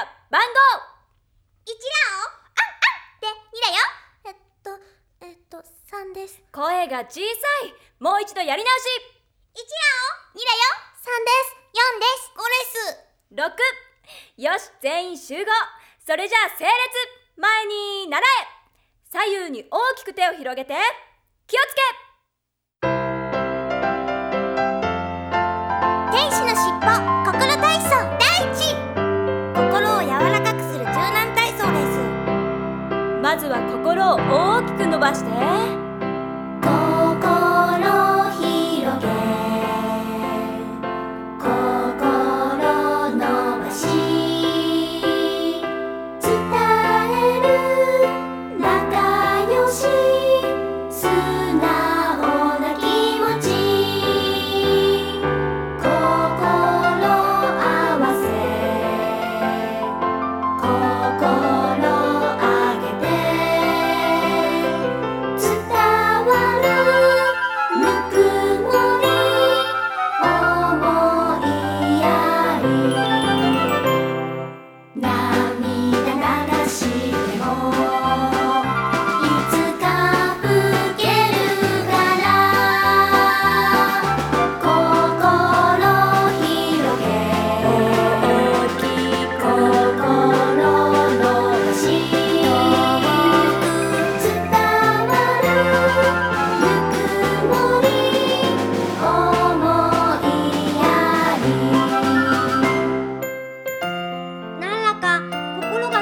ゃ番号一ラオああで二だよ。えっとえっと三です。声が小さい。もう一度やり直し。一ラオ二だよ。三です。四です。五です。6よし全員集合。それじゃあ整列。前に習え左右に大きく手を広げて。気をつけまずは心を大きく伸ばして。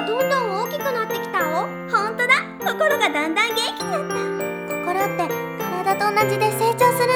どんどん大きくなってきたおほんとだ。心がだんだん元気になった。心って体と同じで成長する